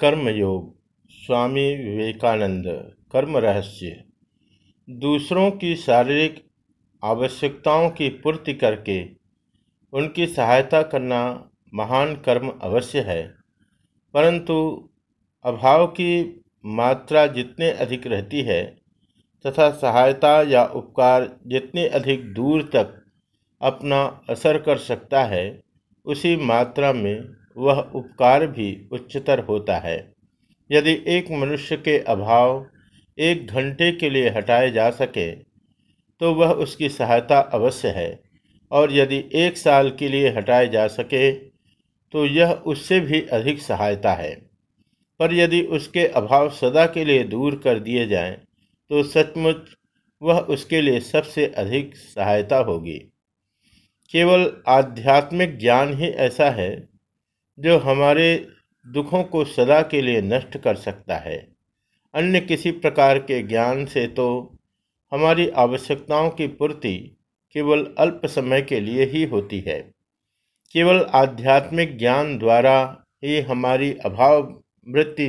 कर्मयोग, स्वामी विवेकानंद। कर्म रहस्य। दूसरों की शारीरिक आवश्यकताओं की पूर्ति करके उनकी सहायता करना महान कर्म अवश्य है। परंतु अभाव की मात्रा जितने अधिक रहती है तथा सहायता या उपकार जितने अधिक दूर तक अपना असर कर सकता है, उसी मात्रा में वह उपकार भी उच्चतर होता है। यदि एक मनुष्य के अभाव एक घंटे के लिए हटाए जा सके तो वह उसकी सहायता अवश्य है और यदि एक साल के लिए हटाए जा सके तो यह उससे भी अधिक सहायता है। पर यदि उसके अभाव सदा के लिए दूर कर दिए जाएँ, तो सचमुच वह उसके लिए सबसे अधिक सहायता होगी। केवल आध्यात्मिक ज्ञान ही ऐसा है जो हमारे दुखों को सदा के लिए नष्ट कर सकता है। अन्य किसी प्रकार के ज्ञान से तो हमारी आवश्यकताओं की पूर्ति केवल अल्प समय के लिए ही होती है। केवल आध्यात्मिक ज्ञान द्वारा ही हमारी अभाव वृत्ति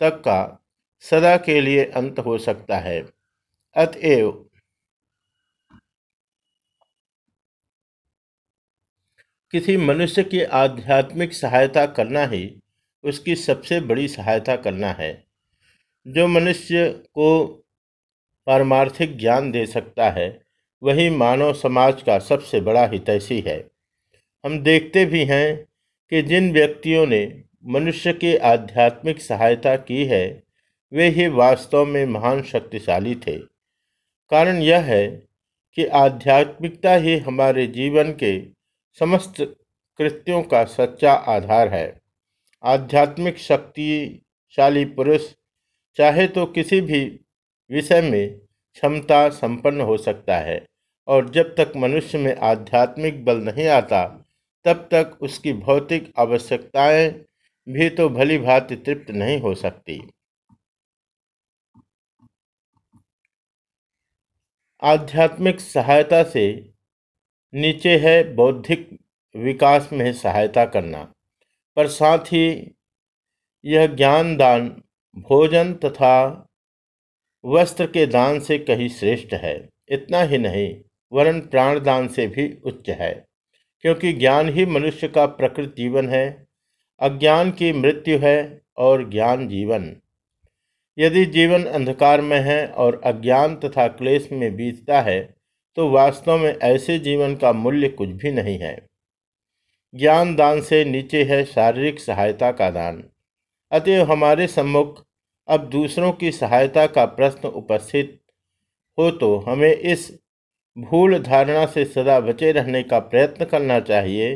तक का सदा के लिए अंत हो सकता है। अतएव किसी मनुष्य की आध्यात्मिक सहायता करना ही उसकी सबसे बड़ी सहायता करना है। जो मनुष्य को पारमार्थिक ज्ञान दे सकता है, वही मानव समाज का सबसे बड़ा हितैषी है। हम देखते भी हैं कि जिन व्यक्तियों ने मनुष्य की आध्यात्मिक सहायता की है, वे ही वास्तव में महान शक्तिशाली थे। कारण यह है कि आध्यात्मिकता ही हमारे जीवन के समस्त कृत्यों का सच्चा आधार है। आध्यात्मिक शक्तिशाली पुरुष, चाहे तो किसी भी विषय में क्षमता संपन्न हो सकता है और जब तक मनुष्य में आध्यात्मिक बल नहीं आता, तब तक उसकी भौतिक आवश्यकताएँ भी तो भली भांति तृप्त नहीं हो सकती। आध्यात्मिक सहायता से नीचे है बौद्धिक विकास में सहायता करना। पर साथ ही यह ज्ञान दान, भोजन तथा वस्त्र के दान से कहीं श्रेष्ठ है। इतना ही नहीं वरण प्राण दान से भी उच्च है। क्योंकि ज्ञान ही मनुष्य का प्रकृत जीवन है, अज्ञान की मृत्यु है और ज्ञान जीवन। यदि जीवन अंधकार में है और अज्ञान तथा क्लेश में बीतता है तो वास्तव में ऐसे जीवन का मूल्य कुछ भी नहीं है। ज्ञान दान से नीचे है शारीरिक सहायता का दान। अतएव हमारे सम्मुख अब दूसरों की सहायता का प्रश्न उपस्थित हो तो हमें इस भूल धारणा से सदा बचे रहने का प्रयत्न करना चाहिए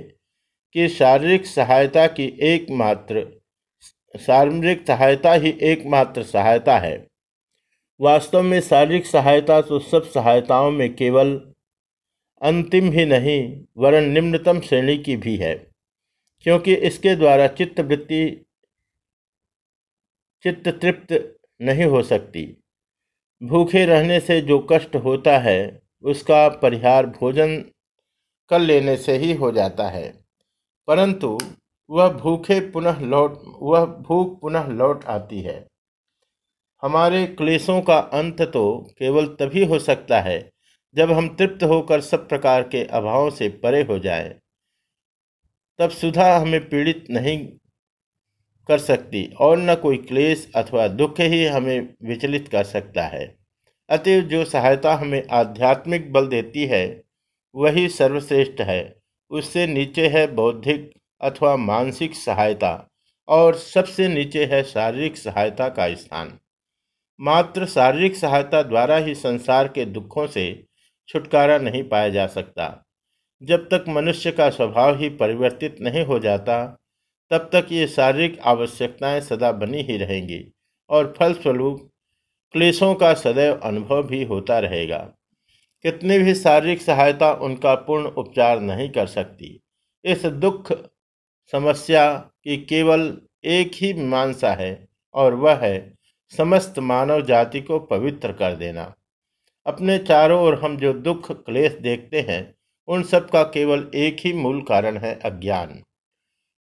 कि शारीरिक सहायता की एकमात्र शारीरिक सहायता ही एकमात्र सहायता है। वास्तव में शारीरिक सहायता तो सब सहायताओं में केवल अंतिम ही नहीं, वरन निम्नतम श्रेणी की भी है। क्योंकि इसके द्वारा चित्तवृत्ति, चित्त तृप्त नहीं हो सकती। भूखे रहने से जो कष्ट होता है, उसका परिहार भोजन कर लेने से ही हो जाता है। परंतु वह भूखे पुनः लौट, वह भूख पुनः लौट आती है। हमारे क्लेशों का अंत तो केवल तभी हो सकता है जब हम तृप्त होकर सब प्रकार के अभावों से परे हो जाए। तब सुधा हमें पीड़ित नहीं कर सकती और न कोई क्लेश अथवा दुख ही हमें विचलित कर सकता है। अतएव जो सहायता हमें आध्यात्मिक बल देती है, वही सर्वश्रेष्ठ है। उससे नीचे है बौद्धिक अथवा मानसिक सहायता और सबसे नीचे है शारीरिक सहायता का स्थान। मात्र शारीरिक सहायता द्वारा ही संसार के दुखों से छुटकारा नहीं पाया जा सकता। जब तक मनुष्य का स्वभाव ही परिवर्तित नहीं हो जाता, तब तक ये शारीरिक आवश्यकताएँ सदा बनी ही रहेंगी और फलस्वरूप क्लेशों का सदैव अनुभव भी होता रहेगा। कितनी भी शारीरिक सहायता उनका पूर्ण उपचार नहीं कर सकती। इस दुख समस्या की केवल एक ही मीमांसा है और वह है समस्त मानव जाति को पवित्र कर देना। अपने चारों ओर हम जो दुख क्लेश देखते हैं, उन सब का केवल एक ही मूल कारण है अज्ञान।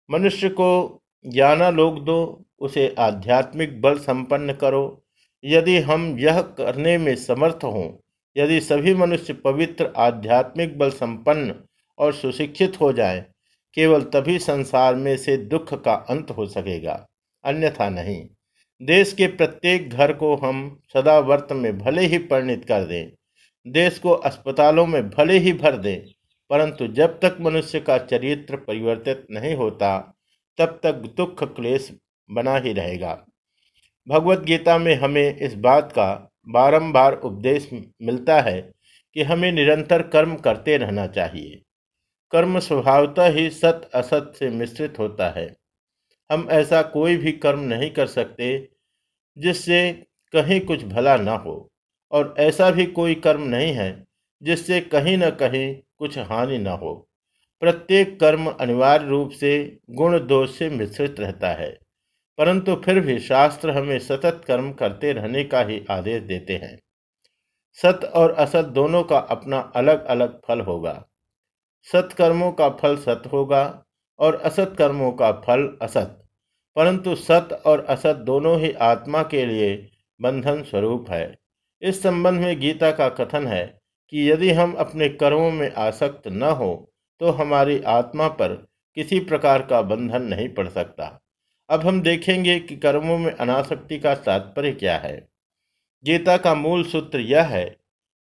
मनुष्य को ज्ञाना लोग दो, उसे आध्यात्मिक बल संपन्न करो। यदि हम यह करने में समर्थ हों, यदि सभी मनुष्य पवित्र आध्यात्मिक बल संपन्न और सुशिक्षित हो जाए, केवल तभी संसार में से दुख का अंत हो सकेगा, अन्यथा नहीं। देश के प्रत्येक घर को हम सदा वर्त में भले ही परिणित कर दें, देश को अस्पतालों में भले ही भर दें, परंतु जब तक मनुष्य का चरित्र परिवर्तित नहीं होता, तब तक दुख क्लेश बना ही रहेगा। भगवत गीता में हमें इस बात का बारंबार उपदेश मिलता है कि हमें निरंतर कर्म करते रहना चाहिए। कर्म स्वभावतः ही सत असत से मिश्रित होता है। हम ऐसा कोई भी कर्म नहीं कर सकते जिससे कहीं कुछ भला ना हो। और ऐसा भी कोई कर्म नहीं है जिससे कहीं न कहीं कुछ हानि न हो। प्रत्येक कर्म अनिवार्य रूप से गुण दोष से मिश्रित रहता है, परंतु फिर भी शास्त्र हमें सतत कर्म करते रहने का ही आदेश देते हैं। सत और असत दोनों का अपना अलग अलग फल होगा। सत्कर्मों का फल सत होगा और असत कर्मों का फल असत। परंतु सत और असत दोनों ही आत्मा के लिए बंधन स्वरूप है। इस संबंध में गीता का कथन है कि यदि हम अपने कर्मों में आसक्त न हो तो हमारी आत्मा पर किसी प्रकार का बंधन नहीं पड़ सकता। अब हम देखेंगे कि कर्मों में अनासक्ति का तात्पर्य क्या है। गीता का मूल सूत्र यह है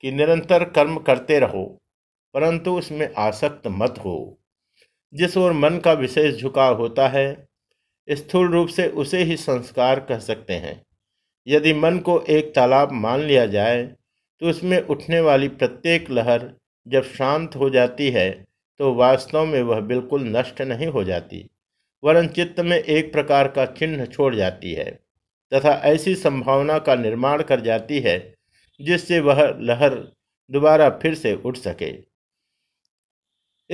कि निरंतर कर्म करते रहो, परंतु उसमें आसक्त मत हो। जिस ओर मन का विशेष झुकाव होता है स्थूल रूप से उसे ही संस्कार कह सकते हैं। यदि मन को एक तालाब मान लिया जाए तो उसमें उठने वाली प्रत्येक लहर जब शांत हो जाती है तो वास्तव में वह बिल्कुल नष्ट नहीं हो जाती, वरन चित्त में एक प्रकार का चिन्ह छोड़ जाती है, तथा ऐसी संभावना का निर्माण कर जाती है, जिससे वह लहर दोबारा फिर से उठ सके।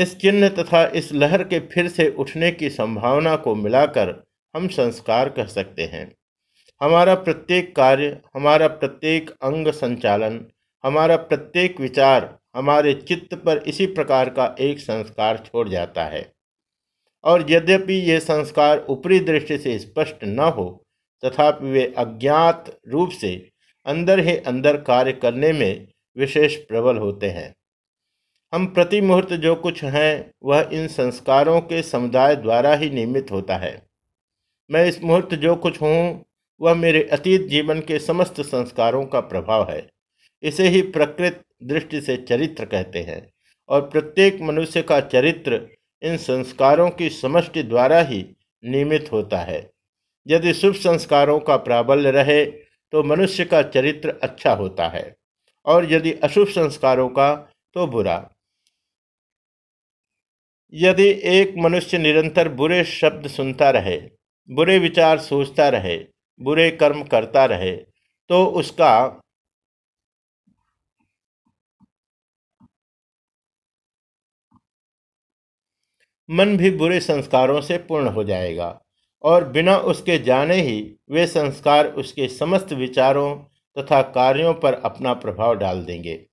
इस चिन्ह तथा इस लहर के फिर से उठने की संभावना को मिलाकर हम संस्कार कह सकते हैं। हमारा प्रत्येक कार्य, हमारा प्रत्येक अंग संचालन, हमारा प्रत्येक विचार, हमारे चित्त पर इसी प्रकार का एक संस्कार छोड़ जाता है। और यद्यपि ये संस्कार ऊपरी दृष्टि से स्पष्ट न हो, तथापि वे अज्ञात रूप से अंदर ही अंदर कार्य करने में विशेष प्रबल होते हैं। हम प्रति मुहूर्त जो कुछ हैं, वह इन संस्कारों के समुदाय द्वारा ही नियमित होता है। मैं इस मुहूर्त जो कुछ हूँ, वह मेरे अतीत जीवन के समस्त संस्कारों का प्रभाव है। इसे ही प्रकृत दृष्टि से चरित्र कहते हैं और प्रत्येक मनुष्य का चरित्र इन संस्कारों की समष्टि द्वारा ही नियमित होता है। यदि शुभ संस्कारों का प्राबल्य रहे तो मनुष्य का चरित्र अच्छा होता है और यदि अशुभ संस्कारों का तो बुरा। यदि एक मनुष्य निरंतर बुरे शब्द सुनता रहे, बुरे विचार सोचता रहे, बुरे कर्म करता रहे तो उसका मन भी बुरे संस्कारों से पूर्ण हो जाएगा और बिना उसके जाने ही वे संस्कार उसके समस्त विचारों तथा कार्यों पर अपना प्रभाव डाल देंगे।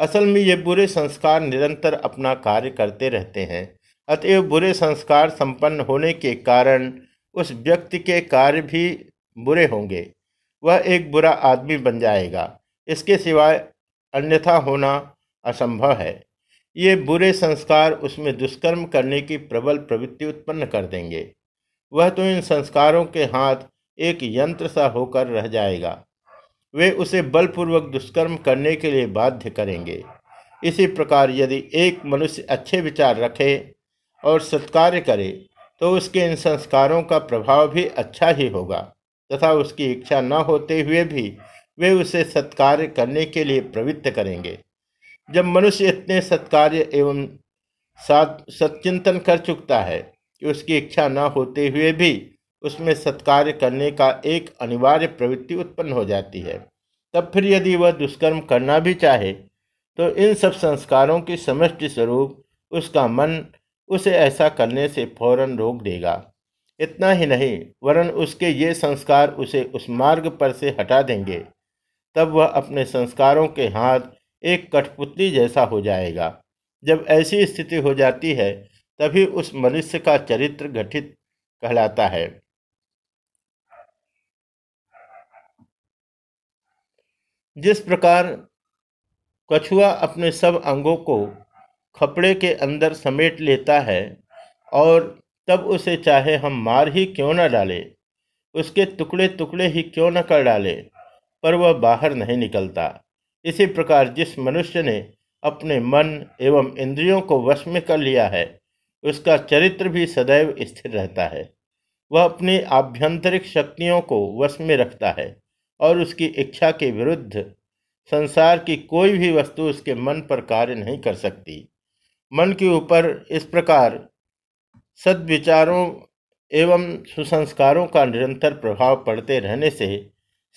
असल में ये बुरे संस्कार निरंतर अपना कार्य करते रहते हैं। अतएव बुरे संस्कार संपन्न होने के कारण उस व्यक्ति के कार्य भी बुरे होंगे। वह एक बुरा आदमी बन जाएगा। इसके सिवाय अन्यथा होना असंभव है। ये बुरे संस्कार उसमें दुष्कर्म करने की प्रबल प्रवृत्ति उत्पन्न कर देंगे। वह तो इन संस्कारों के हाथ एक यंत्र सा होकर रह जाएगा। वे उसे बलपूर्वक दुष्कर्म करने के लिए बाध्य करेंगे। इसी प्रकार यदि एक मनुष्य अच्छे विचार रखे और सत्कार्य करे तो उसके इन संस्कारों का प्रभाव भी अच्छा ही होगा, तथा उसकी इच्छा न होते हुए भी वे उसे सत्कार्य करने के लिए प्रवृत्त करेंगे। जब मनुष्य इतने सत्कार्य एवं सत्चिंतन कर चुकता है कि उसकी इच्छा न होते हुए भी उसमें सत्कार्य करने का एक अनिवार्य प्रवृत्ति उत्पन्न हो जाती है। तब फिर यदि वह दुष्कर्म करना भी चाहे तो इन सब संस्कारों की समष्टि स्वरूप उसका मन उसे ऐसा करने से फ़ौरन रोक देगा। इतना ही नहीं, वरन उसके ये संस्कार उसे उस मार्ग पर से हटा देंगे। तब वह अपने संस्कारों के हाथ एक कठपुतली जैसा हो जाएगा। जब ऐसी स्थिति हो जाती है, तभी उस मनुष्य का चरित्र गठित कहलाता है। जिस प्रकार कछुआ अपने सब अंगों को खपड़े के अंदर समेट लेता है और तब उसे चाहे हम मार ही क्यों न डाले, उसके टुकड़े टुकड़े ही क्यों न कर डाले, पर वह बाहर नहीं निकलता। इसी प्रकार जिस मनुष्य ने अपने मन एवं इंद्रियों को वश में कर लिया है, उसका चरित्र भी सदैव स्थिर रहता है। वह अपनी आभ्यंतरिक शक्तियों को वश में रखता है। और उसकी इच्छा के विरुद्ध संसार की कोई भी वस्तु उसके मन पर कार्य नहीं कर सकती। मन के ऊपर इस प्रकार सद्विचारों एवं सुसंस्कारों का निरंतर प्रभाव पड़ते रहने से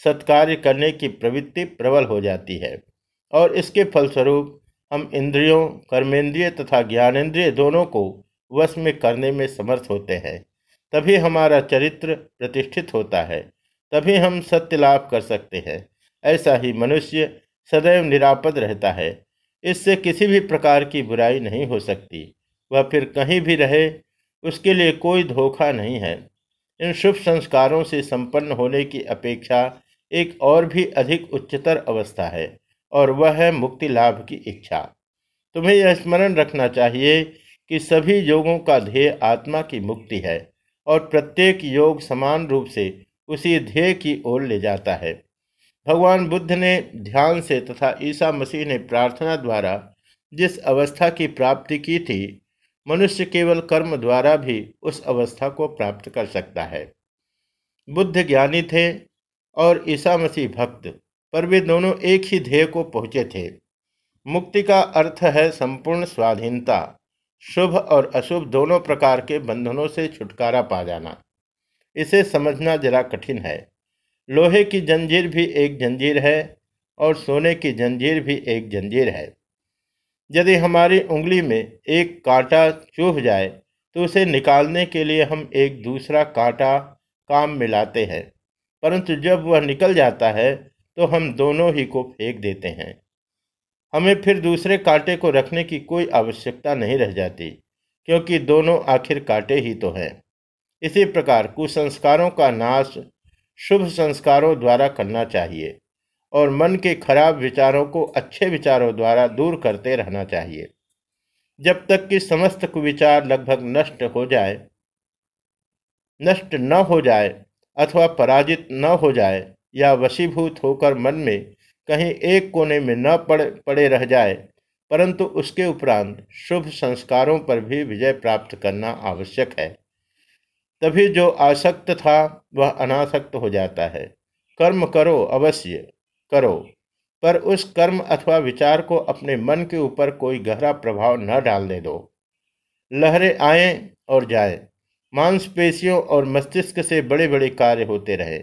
सत्कार्य करने की प्रवृत्ति प्रबल हो जाती है। और इसके फलस्वरूप हम इंद्रियों, कर्मेंद्रिय तथा ज्ञानेन्द्रिय दोनों को वश में करने में समर्थ होते हैं। तभी हमारा चरित्र प्रतिष्ठित होता है। तभी हम सत्य लाभ कर सकते हैं। ऐसा ही मनुष्य सदैव निरापद रहता है। इससे किसी भी प्रकार की बुराई नहीं हो सकती। वह फिर कहीं भी रहे, उसके लिए कोई धोखा नहीं है। इन शुभ संस्कारों से संपन्न होने की अपेक्षा एक और भी अधिक उच्चतर अवस्था है, और वह है मुक्ति लाभ की इच्छा। तुम्हें यह स्मरण रखना चाहिए कि सभी योगों का ध्येय आत्मा की मुक्ति है, और प्रत्येक योग समान रूप से उसी ध्येय की ओर ले जाता है। भगवान बुद्ध ने ध्यान से तथा ईसा मसीह ने प्रार्थना द्वारा जिस अवस्था की प्राप्ति की थी, मनुष्य केवल कर्म द्वारा भी उस अवस्था को प्राप्त कर सकता है। बुद्ध ज्ञानी थे और ईसा मसीह भक्त, पर वे दोनों एक ही ध्येय को पहुँचे थे। मुक्ति का अर्थ है संपूर्ण स्वाधीनता, शुभ और अशुभ दोनों प्रकार के बंधनों से छुटकारा पा जाना। इसे समझना जरा कठिन है। लोहे की जंजीर भी एक जंजीर है और सोने की जंजीर भी एक जंजीर है। यदि हमारी उंगली में एक कांटा चूह जाए तो उसे निकालने के लिए हम एक दूसरा कांटा काम में लाते हैं, परंतु जब वह निकल जाता है तो हम दोनों ही को फेंक देते हैं। हमें फिर दूसरे कांटे को रखने की कोई आवश्यकता नहीं रह जाती, क्योंकि दोनों आखिर कांटे ही तो हैं। इसी प्रकार कुसंस्कारों का नाश शुभ संस्कारों द्वारा करना चाहिए और मन के खराब विचारों को अच्छे विचारों द्वारा दूर करते रहना चाहिए। जब तक कि समस्त कुविचार लगभग नष्ट हो जाए, नष्ट न हो जाए अथवा पराजित न हो जाए या वशीभूत होकर मन में कहीं एक कोने में न पड़े पड़े रह जाए, परंतु उसके उपरांत शुभ संस्कारों पर भी विजय प्राप्त करना आवश्यक है। तभी जो आसक्त था, वह अनासक्त हो जाता है। कर्म करो, अवश्य करो। पर उस कर्म अथवा विचार को अपने मन के ऊपर कोई गहरा प्रभाव न डालने दो। लहरें आए और जाए। मांसपेशियों और मस्तिष्क से बड़े बड़े कार्य होते रहे,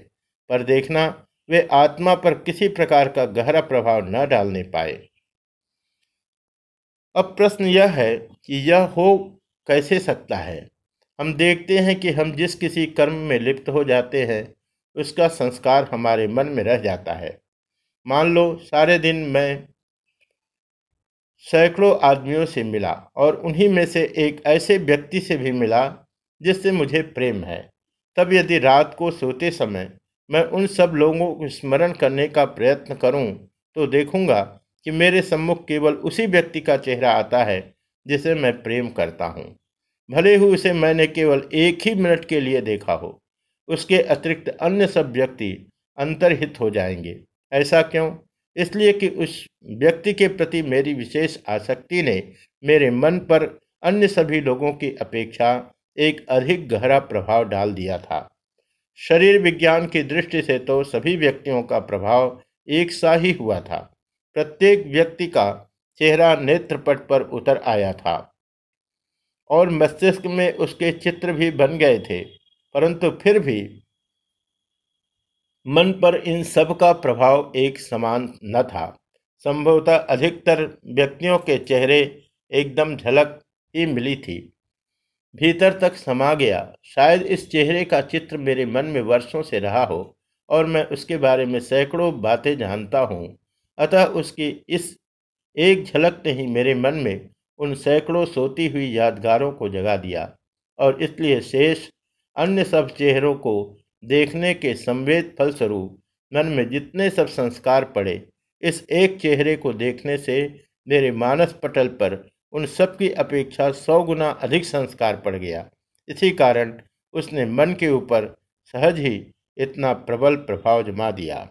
पर देखना, वे आत्मा पर किसी प्रकार का गहरा प्रभाव न डालने पाए। अब प्रश्न यह है कि यह हो कैसे सकता है? हम देखते हैं कि हम जिस किसी कर्म में लिप्त हो जाते हैं, उसका संस्कार हमारे मन में रह जाता है। मान लो, सारे दिन मैं सैकड़ों आदमियों से मिला और उन्हीं में से एक ऐसे व्यक्ति से भी मिला जिससे मुझे प्रेम है। तब यदि रात को सोते समय मैं उन सब लोगों को स्मरण करने का प्रयत्न करूँ तो देखूँगा कि मेरे सम्मुख केवल उसी व्यक्ति का चेहरा आता है जिसे मैं प्रेम करता हूँ। भले ही उसे मैंने केवल एक ही मिनट के लिए देखा हो, उसके अतिरिक्त अन्य सब व्यक्ति अंतर्हित हो जाएँगे। ऐसा क्यों? इसलिए कि उस व्यक्ति के प्रति मेरी विशेष आसक्ति ने मेरे मन पर अन्य सभी लोगों की अपेक्षा एक अधिक गहरा प्रभाव डाल दिया था। शरीर विज्ञान की दृष्टि से तो सभी व्यक्तियों का प्रभाव एक सा ही हुआ था। प्रत्येक व्यक्ति का चेहरा नेत्रपट पर उतर आया था। और मस्तिष्क में उसके चित्र भी बन गए थे, परंतु फिर भी मन पर इन सब का प्रभाव एक समान न था। संभवतः अधिकतर व्यक्तियों के चेहरे एकदम झलक ही मिली थी। भीतर तक समा गया, शायद इस चेहरे का चित्र मेरे मन में वर्षों से रहा हो और मैं उसके बारे में सैकड़ों बातें जानता हूँ, अतः उसकी इस एक झलक ने ही मेरे मन में उन सैकड़ों सोती हुई यादगारों को जगा दिया और इसलिए शेष अन्य सब चेहरों को देखने के संवेद फलस्वरूप मन में जितने सब संस्कार पड़े, इस एक चेहरे को देखने से मेरे मानस पटल पर उन सब की अपेक्षा सौ गुना अधिक संस्कार पड़ गया। इसी कारण उसने मन के ऊपर सहज ही इतना प्रबल प्रभाव जमा दिया।